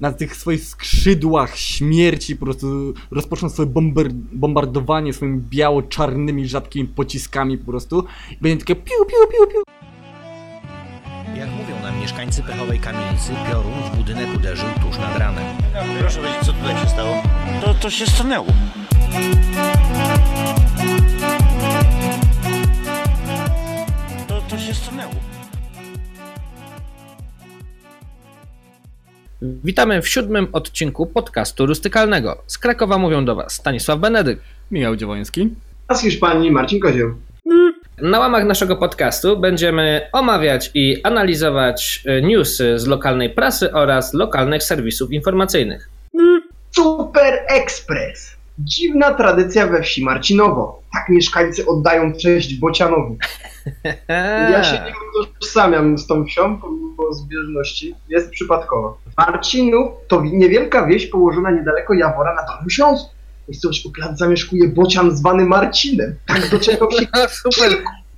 na tych swoich skrzydłach śmierci po prostu rozpoczną swoje bomber, bombardowanie swoimi biało-czarnymi, rzadkimi pociskami po prostu. I będzie takie piu, piu, piu, piu. Jak mówią nam mieszkańcy pechowej kamienicy, piorun w budynek uderzył tuż nad ranem. Proszę powiedzieć, co tutaj się stało? To, to się stanęło. To, to się stanęło. Witamy w siódmym odcinku podcastu turystykalnego. Z Krakowa mówią do Was Stanisław Benedyk. Michał Dziewoński. A z Hiszpanii Marcin Kozieł. Na łamach naszego podcastu będziemy omawiać i analizować e, newsy z lokalnej prasy oraz lokalnych serwisów informacyjnych. Super Express. Dziwna tradycja we wsi Marcinowo. Tak mieszkańcy oddają cześć Bocianowi. Ja się nie utożsamiam z tą wsią, pomimo zbieżności. Jest przypadkowo. Marcinów to wi- niewielka wieś położona niedaleko Jawora na Dolnym Śląsku. Miejscowość u lat zamieszkuje bocian zwany Marcinem. Tak doczekał się super,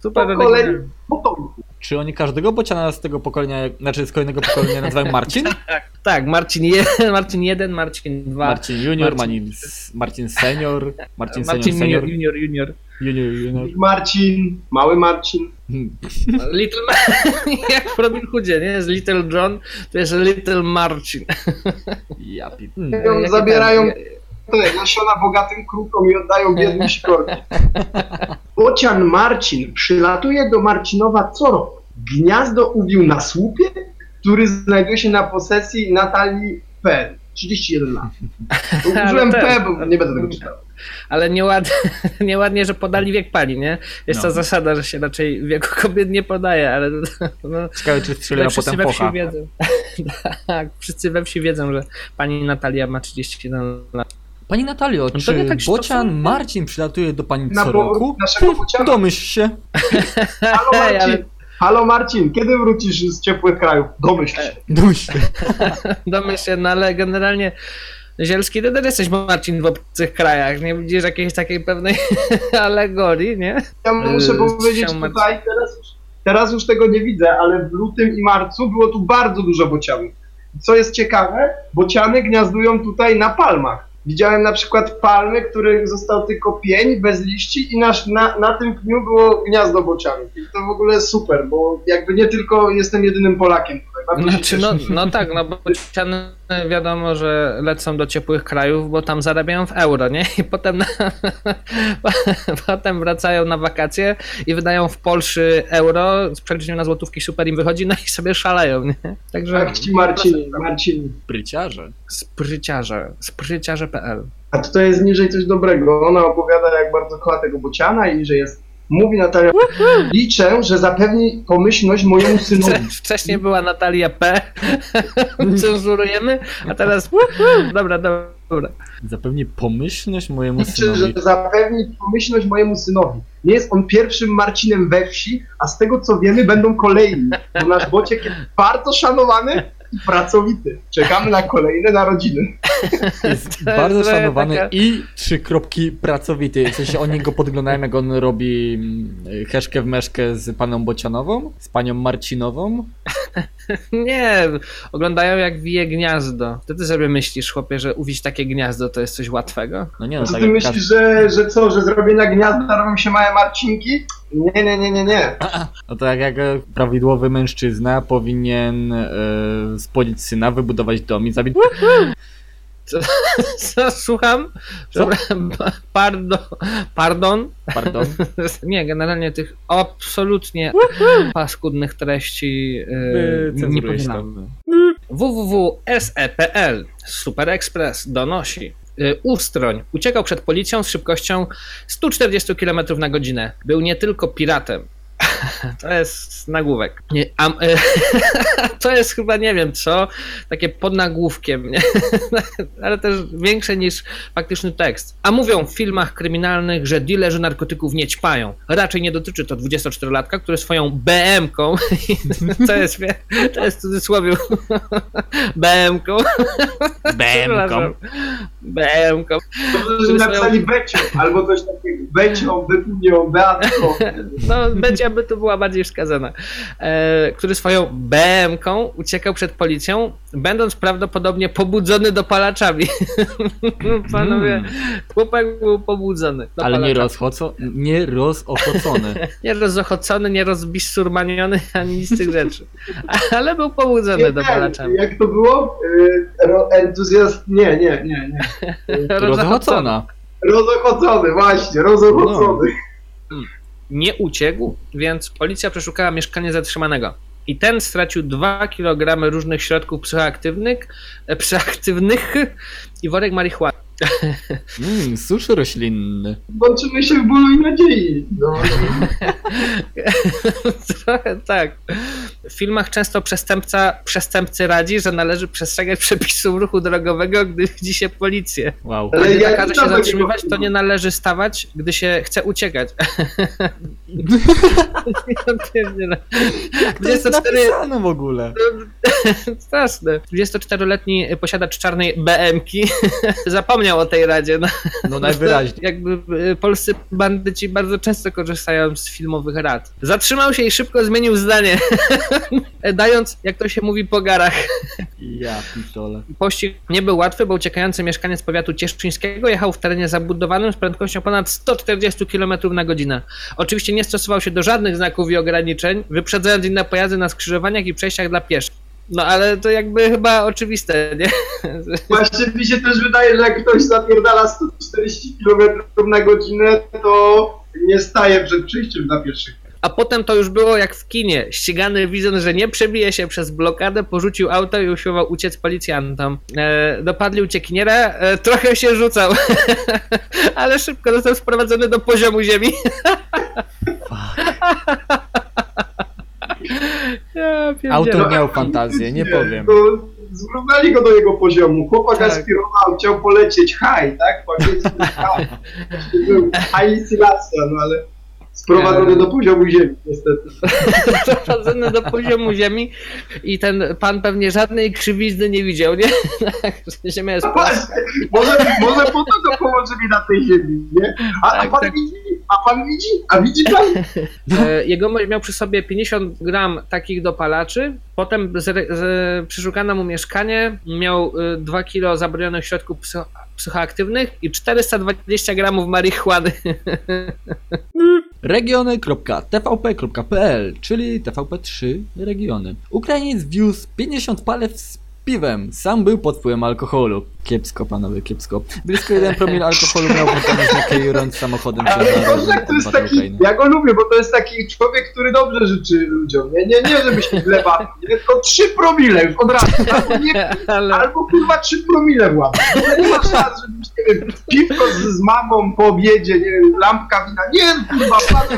super. pokoleń potomków. Czy oni każdego bociana z tego pokolenia, znaczy z kolejnego pokolenia nazywają Marcin? Tak, Marcin 1, Marcin 1, Marcin 2. Marcin Junior, Marcin- Marcin, Marcin Senior, Marcin Senior, Marcin Senior, junior, junior, junior. Junior, Junior. Marcin, mały Marcin. Hmm. Little Ma- jak w Robin Hoodzie, nie? Jest Little John, to jest Little Marcin. Ja pi... Ją Jakie zabierają tam- te nasiona bogatym krukom i oddają biednym sikorki. Bocian Marcin przylatuje do Marcinowa co rok. Gniazdo ubił na słupie, który znajduje się na posesji Natalii P. 31 lat. Użyłem P, bo nie będę tego czytał. Ale nieładnie, nieładnie, że podali wiek pani, nie? Jest No. ta zasada, że się raczej wieku kobiet nie podaje, ale no, Ciekawe, czy strzeliła potem we wsi wiedzą. tak, wszyscy we wsi wiedzą, że pani Natalia ma 31 lat. Pani Natalio, to czy tak, bocian Marcin przylatuje do pani Na co roku? naszego bociana. Domyśl się. Halo ale Marcin, halo Marcin, kiedy wrócisz z ciepłych krajów? Domyśl się. Domyśl się. domyśl się, no ale generalnie Zielski, ty też jesteś Marcin w obcych krajach, nie widzisz jakiejś takiej pewnej alegorii, nie? Ja muszę Yy, powiedzieć chciał tutaj, teraz już, teraz już tego nie widzę, ale w lutym i marcu było tu bardzo dużo bocianów. Co jest ciekawe, bociany gniazdują tutaj na palmach. Widziałem na przykład palmy, których został tylko pień, bez liści i na, na, na tym pniu było gniazdo bocianów. I to w ogóle super, bo jakby nie tylko jestem jedynym Polakiem Znaczy, no, no tak, no bo bociany wiadomo, że lecą do ciepłych krajów, bo tam zarabiają w euro, nie? I potem, na, potem wracają na wakacje i wydają w Polsce euro, z przeliczeniu na złotówki super im wychodzi, no i sobie szaleją, nie? Także Tak ci Marcin, Marcin. Bryciarze. spryciarze, spryciarze.pl A tutaj jest niżej coś dobrego. Ona opowiada, jak bardzo kocha tego bociana i że jest. Mówi Natalia, liczę, że zapewni pomyślność mojemu synowi. Wcześniej była Natalia P. Cenzurujemy, a teraz. Dobra, dobra. Zapewni pomyślność mojemu Liczę, że synowi. zapewni pomyślność mojemu synowi. Nie jest on pierwszym Marcinem we wsi, a z tego co wiemy, będą kolejni. Bo nasz bociek jest bardzo szanowany i pracowity. Czekamy na kolejne narodziny. Jest bardzo szanowany taka- i trzy kropki pracowity. W sensie oni go podglądają, jak on robi mm, heszkę w meszkę z paną Bocianową, z panią Marcinową. Nie, oglądają jak wije gniazdo. Wtedy sobie myślisz, chłopie, że uwić takie gniazdo to jest coś łatwego? No nie no, Co tak ty myślisz, że, że co, że zrobienia gniazda robią się małe Marcinki? Nie, nie, nie, nie, nie. No to jak, jak prawidłowy mężczyzna powinien e, spłodzić syna, wybudować dom i zabić... Co, słucham? Co? Pardon. Pardon? Pardon. Nie, generalnie tych absolutnie paskudnych treści yy, nie powinnam. www.se.pl Super Express donosi. Y, Ustroń uciekał przed policją z szybkością 140 km na godzinę. Był nie tylko piratem. To jest nagłówek. Nie, a, y, to jest chyba nie wiem co, takie pod nagłówkiem, nie? ale też większe niż faktyczny tekst. A mówią w filmach kryminalnych, że dilerzy narkotyków nie ćpają. Raczej nie dotyczy to 24-latka, który swoją BM-ką, to jest, to jest w cudzysłowie BM-ką. BM-ką, Dobrze, że napisali Becio, albo coś takiego. Becio, Betunią, Beatką. no będzie by to była bardziej wskazana, e, który swoją BM-ką uciekał przed policją, będąc prawdopodobnie pobudzony dopalaczami. Panowie, Mm. chłopak był pobudzony Ale nie, rozchoco, nie rozochocony. Nie rozochocony, nie rozbisurmaniony, ani nic z tych rzeczy. Ale był pobudzony Nie, dopalaczami. jak to było? Y, ro, entuzjast... Nie, nie, nie, nie. Rozochocona. Rozochocony, właśnie, rozochocony. Nie uciekł, więc policja przeszukała mieszkanie zatrzymanego. I ten stracił 2 kg różnych środków psychoaktywnych, e, psychoaktywnych i worek marihuany. Mm, susz roślinny. Łączymy się w bólu i nadziei. No, Trochę tak. W filmach często przestępca przestępcy radzi, że należy przestrzegać przepisów ruchu drogowego, gdy widzi się policję. Wow. Ale Gdy ja nakaże się zatrzymywać, to nie należy stawać, gdy się chce uciekać. To jest 24 napisane w ogóle. Straszne. 24-letni posiadacz czarnej BM-ki zapomniał o tej radzie. No, No najwyraźniej. jakby y, polscy bandyci bardzo często korzystają z filmowych rad. Zatrzymał się i szybko zmienił zdanie, dając, jak to się mówi, po garach. Ja pitole. Pościg nie był łatwy, bo uciekający mieszkaniec powiatu cieszyńskiego jechał w terenie zabudowanym z prędkością ponad 140 km na godzinę. Oczywiście nie stosował się do żadnych znaków i ograniczeń, wyprzedzając inne pojazdy na skrzyżowaniach i przejściach dla pieszych. No ale to jakby chyba oczywiste, nie? Właśnie mi się też wydaje, że jak ktoś zapierdala 140 km na godzinę, to nie staje przed przyjściem dla pierwszych. A potem to już było jak w kinie. Ścigany widząc, że nie przebije się przez blokadę, porzucił auto i usiłował uciec policjantom. E, dopadli uciekiniera, e, trochę się rzucał, ale szybko został sprowadzony do poziomu ziemi. ja. Autor miał fantazję, nie powiem. To zrównali go do jego poziomu. Chłopak Tak. aspirował, chciał polecieć high, tak? Po angielsku high. Był Haliculacja, no ale sprowadzony do poziomu ziemi, niestety. sprowadzony do poziomu ziemi i ten pan pewnie żadnej krzywizny nie widział, nie? Ziemia jest No płaska. może, może po to go położyli na tej ziemi, nie? A, a Tak, pan tak. widzi? A pan widzi? A widzi pan? E, Jegomość miał przy sobie 50 gram takich dopalaczy, potem zre, z, przeszukano mu mieszkanie, miał y, 2 kilo zabronionych środków psycho, psychoaktywnych i 420 gramów marihuany. Regiony.tvp.pl, czyli TVP3 regiony. Ukrainiec wiózł 50 palew z piwem. Sam był pod wpływem alkoholu. Kiepsko, panowie, kiepsko. Blisko 1 promil alkoholu miał na kierując samochodem Ale to jest taki, Ukrainy. ja go lubię, bo to jest taki człowiek, który dobrze życzy ludziom. Nie, nie, nie, żeby się źle bawił, nie, tylko 3 promile już od razu. Albo, nie, Ale albo kurwa 3 promile włam. Nie ma szans, żebyś nie wiem, piwko z, z mamą po obiedzie, nie wiem, lampka wina. Nie, kurwa,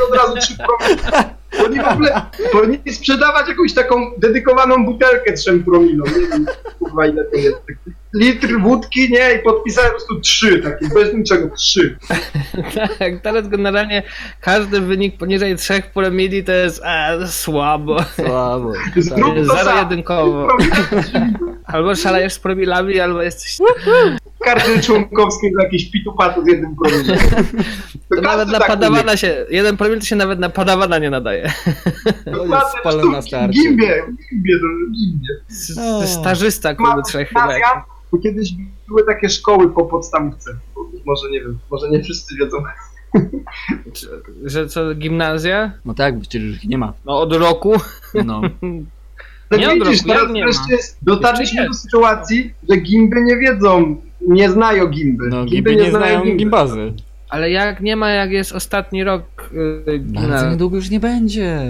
od razu 3 promile. Oni w ogóle powinni sprzedawać jakąś taką dedykowaną butelkę 3 promilom. Nie wiem, kurwa, ile to jest. Litr wódki, nie, i podpisałem po prostu 3, takie bez niczego, 3. tak, teraz generalnie każdy wynik poniżej 3 promili to jest e, słabo. Słabo. Zrób to. Zero-jedynkowo. Albo szalejesz z promilami, albo jesteś... karty członkowskie za jakieś pitupatu z jednym promilem. To nawet na padawana się... Jeden promil to się nawet na padawana nie nadaje. To jest spalone na starcie. Gimbie, gimbie, to gimbie. S- O. Stażysta Ma klubu trzech chyba. kiedyś były takie szkoły po podstawówce. Może nie wiem, może nie wszyscy wiedzą. Że co, gimnazja? No tak, przecież ich nie ma. No od roku. No. No Nie widzisz, roku, teraz wreszcie dotarliśmy do sytuacji, że gimby nie wiedzą, nie znają gimby. No, gimby nie znają gimby. gimbazy. Ale jak nie ma, jak jest ostatni rok yy, Bardzo niedługo już nie będzie.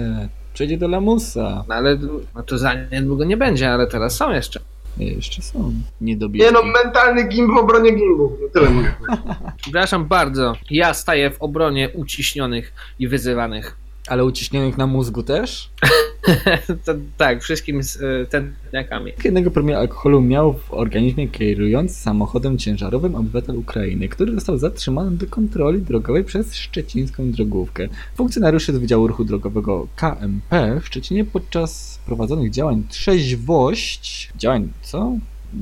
Przejdzie do lamusa. No ale no to za niedługo nie będzie, ale teraz są jeszcze. Jeszcze są. Niedobitki. Nie no, mentalny gimb w obronie gimbów. No tyle mówię. Przepraszam bardzo. Ja staję w obronie uciśnionych i wyzywanych. Ale uciśnionych na mózgu też? to, tak, wszystkim z y, tętniakami. Jednego promila alkoholu miał w organizmie kierując samochodem ciężarowym obywatel Ukrainy, który został zatrzymany do kontroli drogowej przez szczecińską drogówkę. Funkcjonariusze z Wydziału Ruchu Drogowego KMP w Szczecinie podczas prowadzonych działań trzeźwość... Działań co?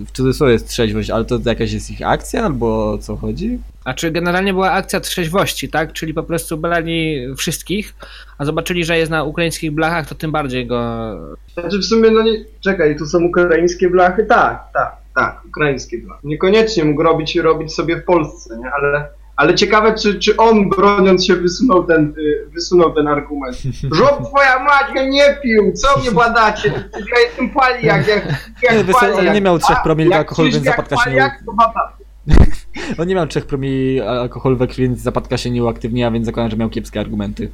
W cudzysłowie jest trzeźwość, ale to jakaś jest ich akcja, albo o co chodzi? A czy generalnie była akcja trzeźwości, tak? Czyli po prostu brali wszystkich, a zobaczyli, że jest na ukraińskich blachach, to tym bardziej go. Znaczy w sumie, no nie... Czekaj, tu są ukraińskie blachy? Tak, tak, tak, ukraińskie blachy. Niekoniecznie mógł robić, robić sobie w Polsce, nie? Ale... Ale ciekawe, czy, czy on broniąc się wysunął ten, y, wysunął ten argument. Żob twoja mać, ja nie pił, co mnie badacie? Ja jestem paliak, jak, jak Nie, wiesz co, on paliak. nie miał trzech promili jak alkoholu, więc jak zapadka się nie. On nie miał 3 promili alkoholu we krwi, więc zapadka się nie uaktywniła, więc zakładam, że miał kiepskie argumenty.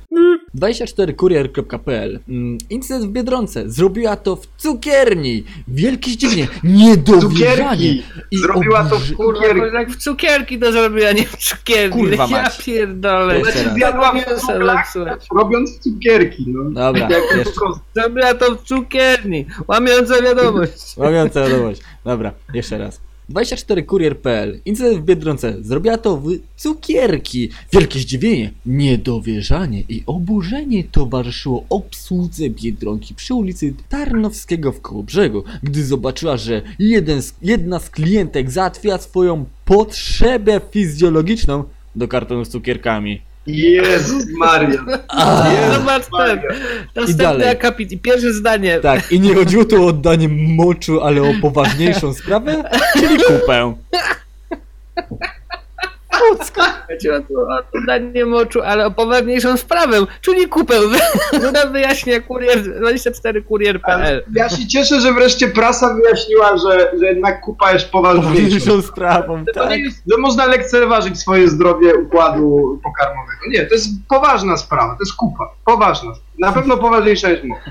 24kurier.pl Mm, Incydent w Biedronce. Zrobiła to w cukierni. Wielkie zdziwienie. Niedowierzanie. Cukierki. I Zrobiła to w Kurwa, cukierki. jak w cukierki to zrobiła, nie w cukierki. Kurwa ja mać. pierdolę. Znaczy zjadła robiąc w cukierki, no. Dobra, Jak jeszcze. Zrobiła to w cukierni. Łamiąca wiadomość. Mówiąca wiadomość. Dobra, jeszcze raz. 24kurier.pl Incydent w Biedronce. Zrobiła to w cukierki. Wielkie zdziwienie, niedowierzanie i oburzenie towarzyszyło obsłudze Biedronki przy ulicy Tarnowskiego w Kołobrzegu, gdy zobaczyła, że jeden z, jedna z klientek załatwia swoją potrzebę fizjologiczną do kartonu z cukierkami. Jezus Maria. Zobacz ten. Następny akapit i pierwsze zdanie. Tak, i nie chodziło tu o oddanie moczu, ale o poważniejszą sprawę, czyli kupę. Chodziło tu o danie moczu, ale o poważniejszą sprawę, czyli kupę. No wyjaśnia kurier, 24kurier.pl. Ja się cieszę, że wreszcie prasa wyjaśniła, że, że jednak kupa jest. Poważniejszą sprawą, To tak. nie jest, że można lekceważyć swoje zdrowie układu pokarmowego. Nie, to jest poważna sprawa, to jest kupa. Poważna. Na pewno poważniejsza niż mowa.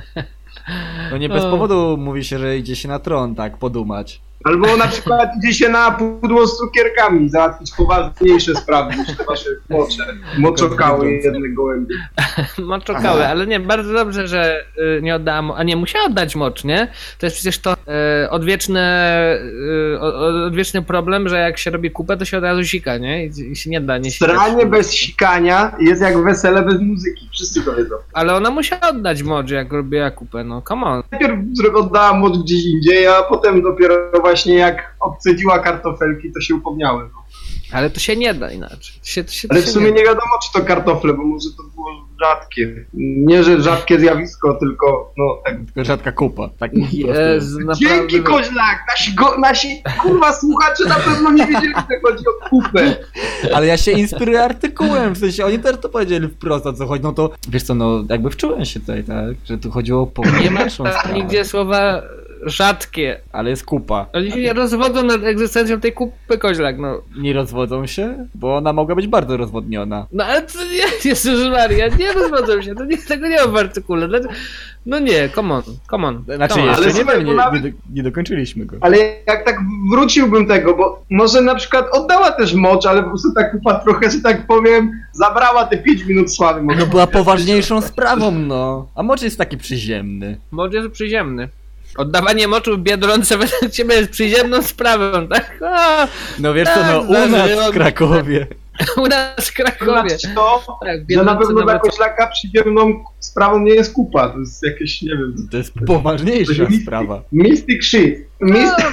No nie bez O. powodu mówi się, że idzie się na tron, tak, podumać. Albo na przykład idzie się na pudło z cukierkami, załatwić poważniejsze sprawy niż te wasze mocze, moczokały jedne gołębie. Moczokały, ale nie, bardzo dobrze, że y, nie oddałam, a nie, musiała oddać mocz, nie? To jest przecież to y, odwieczny, y, odwieczny problem, że jak się robi kupę, to się od razu sika, nie? I, i się nie da nie. Stranie bez sikania jest jak wesele bez muzyki. Wszyscy to wiedzą. Ale ona musiała oddać mocz, jak robiła kupę, no come on. Najpierw oddała moc gdzieś indziej, a potem dopiero właśnie jak obcedziła kartofelki, to się upomniałem. Ale to się nie da inaczej. To się, to się, to Ale w sumie nie nie wiadomo, czy to kartofle, bo może to było rzadkie. Nie, że rzadkie zjawisko, tylko no tak. Tylko rzadka kupa. Tak. Jezu, naprawdę. Dzięki Koźlak! Nasi, go, nasi kurwa słuchacze na pewno nie wiedzieli, że chodzi o kupę. Ale ja się inspiruję artykułem, w sensie oni też to powiedzieli wprost o co chodzi, no to wiesz co, no jakby wczułem się tutaj, tak, że tu chodziło o Nie ma tam nigdzie słowa rzadkie. Ale jest kupa. Oni się nie rozwodzą nad egzystencją tej kupy koźlak, no. Nie rozwodzą się, bo ona mogła być bardzo rozwodniona. No ale to nie, Jezus Maria, nie rozwodzą się, to nie, tego nie ma w artykule. No nie, come on, come on. Znaczy come on. jeszcze Ale nie wiem, nie, nawet- nie, do, nie dokończyliśmy go. Ale jak tak wróciłbym tego, bo może na przykład oddała też mocz, ale po prostu ta kupa trochę, że tak powiem, zabrała te 5 minut sławy. No była poważniejszą sprawą, no. A mocz jest taki przyziemny. Mocz jest przyziemny. Oddawanie moczu w Biedronce według ciebie jest przyziemną sprawą, tak? A, No wiesz co, no Tak, u nas w Krakowie. u nas w Krakowie. To, Tak, w że na pewno dla koślaka przyziemną sprawą nie jest kupa. To jest jakieś, nie wiem, To jest poważniejsza To jest sprawa. mystic shit. Mystic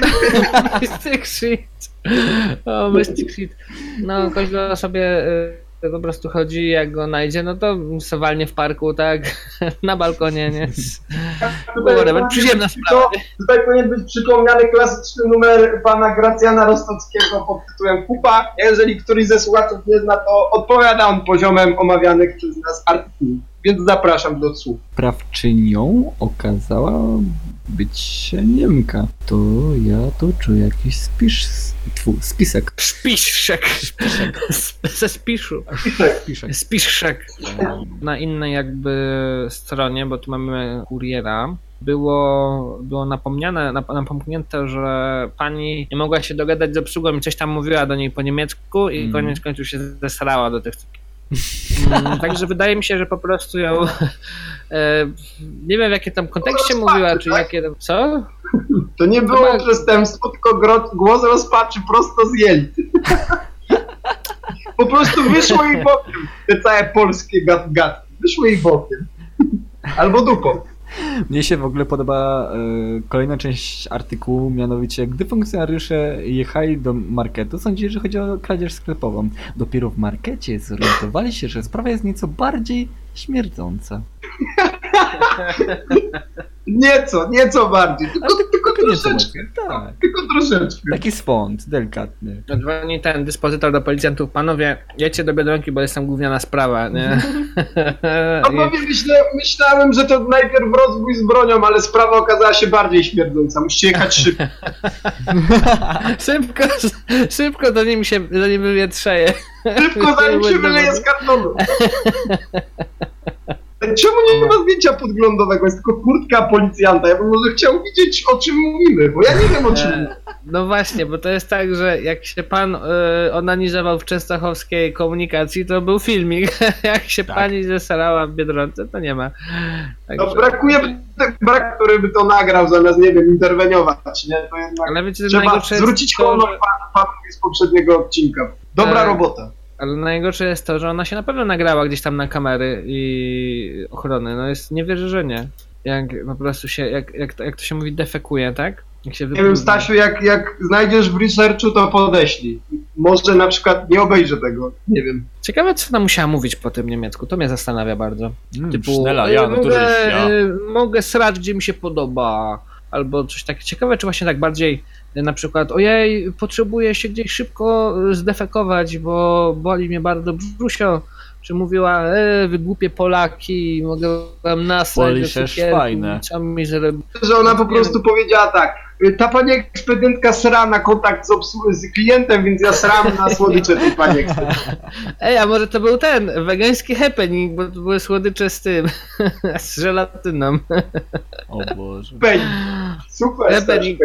O, Mystic Shit. O, Mystic Shit. No, Koźlo sobie y, po prostu chodzi, jak go znajdzie, no to se walnie w parku, tak? Na balkonie, nie? Whatever. Przyziemna sprawa. To, tutaj powinien być przypomniany klasyczny numer pana Gracjana Rostockiego pod tytułem Kupa. Jeżeli któryś ze słuchaczów nie zna, to odpowiada on poziomem omawianych przez nas artykułów. Więc zapraszam do słuchu. Sprawczynią okazała być się Niemka. To ja tu czuję jakiś spisz... Tfu, spisek. Spiszek. Ze spiszu. Spisek. Spiszek. Na innej jakby stronie, bo tu mamy kuriera, było, było napomniane, nap, napomknięte, że pani nie mogła się dogadać z obsługą i coś tam mówiła do niej po niemiecku i Mm. koniec końców się zesrała do tych Także wydaje mi się, że po prostu ją. E, nie wiem w jakie tam kontekście Rozpaczy, mówiła, czy tak? jakie tam. Co? To nie było Chyba- przestępstwo, tylko głos rozpaczy prosto z jelit. Po prostu wyszło jej bokiem te całe polskie gadki. Wyszło jej bokiem. Albo dupą. Mnie się w ogóle podoba e, kolejna część artykułu, mianowicie gdy funkcjonariusze jechali do marketu, sądzili, że chodzi o kradzież sklepową. Dopiero w markecie zorientowali się, że sprawa jest nieco bardziej śmierdząca. Nieco, nieco bardziej. Tylko, tylko Tylko troszeczkę. mocniej. Tak. Tylko troszeczkę. Taki swąd, delikatny. Dzwoni ten dyspozytor do policjantów, panowie, jedźcie do Biedronki, bo jest tam gówniana sprawa, nie? No powiem, myślę, myślałem, że to najpierw rozwój z bronią, ale sprawa okazała się bardziej śmierdząca. Musicie jechać szybko. szybko, szybko do nim się, do nim wywietrzeje. Szybko, zanim się wyleje z kartonu. Czemu nie ma zdjęcia podglądowego? Jest tylko kurtka policjanta. Ja bym może chciał widzieć, o czym mówimy, bo ja nie wiem, o czym E, mówimy. No właśnie, bo to jest tak, że jak się pan y, onanizował w częstochowskiej komunikacji, to był filmik. jak się Tak. pani zesarała w Biedronce, to nie ma. Także, No brakuje brak, który by to nagrał, zamiast, nie wiem, interweniować, nie? To jednak ale wiecie, że trzeba zwrócić to, honor panu z poprzedniego odcinka. Dobra Tak. robota. Ale najgorsze jest to, że ona się na pewno nagrała gdzieś tam na kamery i ochrony. No jest, nie wierzę, że nie. Jak po prostu się, jak, jak, to, jak to się mówi, defekuje, tak? Jak się Nie wiem, Stasiu, jak, jak znajdziesz w researchu, to podeślij. Może na przykład nie obejrzę tego, nie wiem. Ciekawe, co ona musiała mówić po tym niemiecku. To mnie zastanawia bardzo. Mm, Typu, Schnella, "Ej, ja, no mogę, ja. mogę srać, gdzie mi się podoba. Albo coś takiego. Ciekawe, czy właśnie tak bardziej na przykład, ojej, potrzebuję się gdzieś szybko y, zdefekować, bo boli mnie bardzo brzusio. Czy mówiła, e, wy głupie Polaki, mogę wam nasrać Boli się fajne. zrobi. Że ona po prostu powiedziała tak. Ta pani ekspedyentka sra na kontakt z, z klientem, więc ja sram na słodycze tej pani ekspedentki. Ej, a może to był ten, wegański happening, bo to były słodycze z tym, z żelatyną. O Boże. Super. Happening.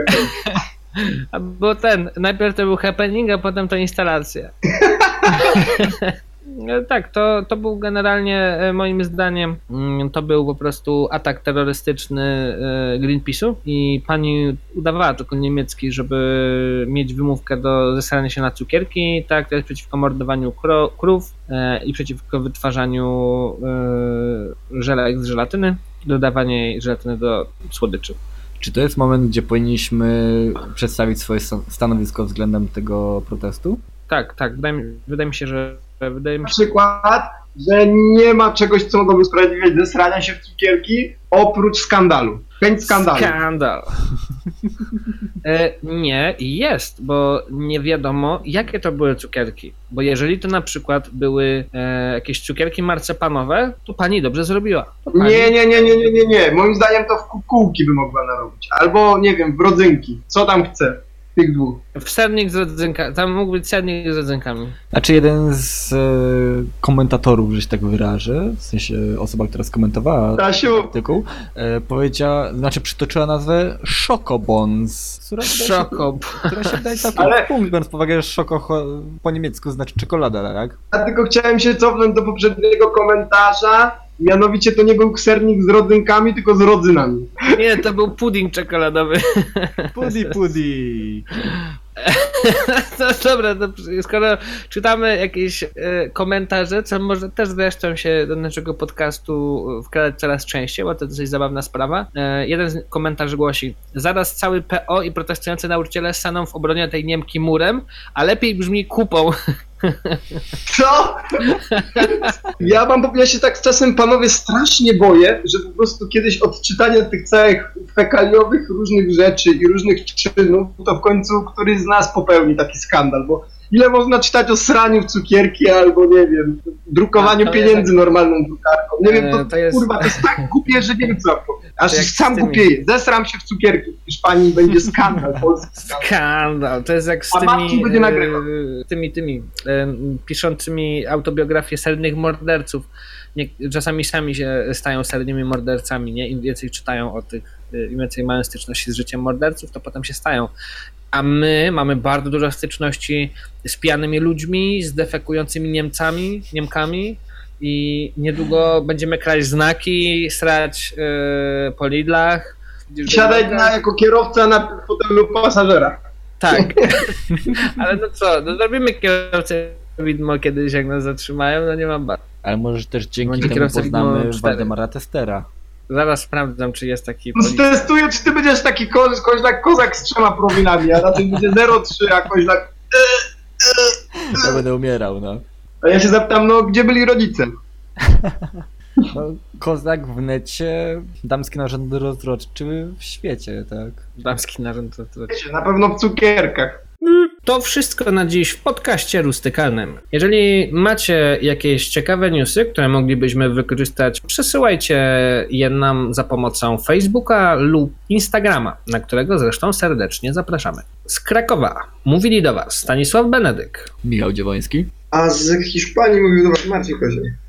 Bo ten, najpierw to był happening, a potem to instalacja. E, Tak, to, to był generalnie e, moim zdaniem, mm, to był po prostu atak terrorystyczny e, Greenpeace'u i pani udawała tylko niemiecki, żeby mieć wymówkę do zesrania się na cukierki, tak, to jest przeciwko mordowaniu kro, krów i przeciwko wytwarzaniu żelek z żelatyny, dodawanie żelatyny do słodyczy. Czy to jest moment, gdzie powinniśmy przedstawić swoje sta- stanowisko względem tego protestu? Tak, tak, wydaje mi, wydaje mi się, że wydaje mi Na się, przykład, że nie ma czegoś, co mogłoby usprawiedliwiać zesrania się w cukierki, oprócz skandalu. Chęć skandalu. Skandal. E, nie, jest, bo nie wiadomo, jakie to były cukierki. Bo jeżeli to na przykład były e, jakieś cukierki marcepanowe, to pani dobrze zrobiła. Pani, Nie, nie, nie, nie, nie, nie, nie. Moim zdaniem to w kukułki by mogła narobić. Albo, nie wiem, w rodzynki. Co tam chce. Tych dwóch. W sernik z rodzynkami. Tam mógł być sernik z rodzynkami. Znaczy jeden z e, komentatorów, że się tak wyrażę, w sensie osoba, która skomentowała Stasiu, artykuł, e, powiedziała, znaczy przytoczyła nazwę Schokobons, która wydaje się- Szoko. która się wydaje całkiem Ale- punkt, biorąc pod uwagę, że szoko po niemiecku znaczy czekolada, tak? ja tylko chciałem się cofnąć do poprzedniego komentarza. Mianowicie to nie był sernik z rodzynkami, tylko z rodzynami. Nie, to był pudding czekoladowy. Pudi pudi. No dobra, to skoro czytamy jakieś e, komentarze, co może też zresztą się do naszego podcastu wkradać coraz częściej, bo to dosyć zabawna sprawa. E, jeden z komentarzy głosi: Zaraz cały PO i protestujący nauczyciele staną w obronie tej Niemki murem, a lepiej brzmi kupą. Co? Ja mam, ja się tak czasem, panowie, strasznie boję, że po prostu kiedyś od czytania tych całych fekaliowych różnych rzeczy i różnych czynów, to w końcu któryś z nas popełni taki skandal, bo ile można czytać o sraniu w cukierki albo, nie wiem, drukowaniu to pieniędzy normalną drukarką. Nie wiem, to, E, to jest- kurwa, to jest tak głupie, że nie wiem co. Aż sam tymi- głupieję. Zesram się w cukierki. W Hiszpanii będzie skandal, polski skandal. Skandal. To jest jak z tymi, będzie nagrywał. e, tymi, tymi e, piszącymi autobiografię seryjnych morderców. Nie, czasami sami się stają seryjnymi mordercami, nie? Im więcej czytają o tych, im więcej mają styczności z życiem morderców, to potem się stają. A my mamy bardzo dużo styczności z pijanymi ludźmi, z defekującymi Niemcami, Niemkami i niedługo będziemy kraść znaki, srać e, po Lidlach. Siadać na, jako kierowca na fotelu pasażera. Tak. Ale no co, no zrobimy kierowcę widmo kiedyś, jak nas zatrzymają, no nie mam bad. Ale może też dzięki Będzie temu poznamy. Waldemara Testera. Zaraz sprawdzam, czy jest taki policjant. Testuję, czy ty będziesz taki ko koźlak kozak z trzema promilami, a na tym będzie 0,3, a koźlak... Ja będę umierał, no. A ja się zapytam, no gdzie byli rodzice? no kozak w necie, damski narząd rozrodczy w świecie, tak. Damski narząd. Wiecie, na pewno w cukierkach. To wszystko na dziś w podcaście rustykalnym. Jeżeli macie jakieś ciekawe newsy, które moglibyśmy wykorzystać, przesyłajcie je nam za pomocą Facebooka lub Instagrama, na którego zresztą serdecznie zapraszamy. Z Krakowa mówili do Was Stanisław Benedyk, Michał Dziewoński. A z Hiszpanii mówił do was Marcin Koziel.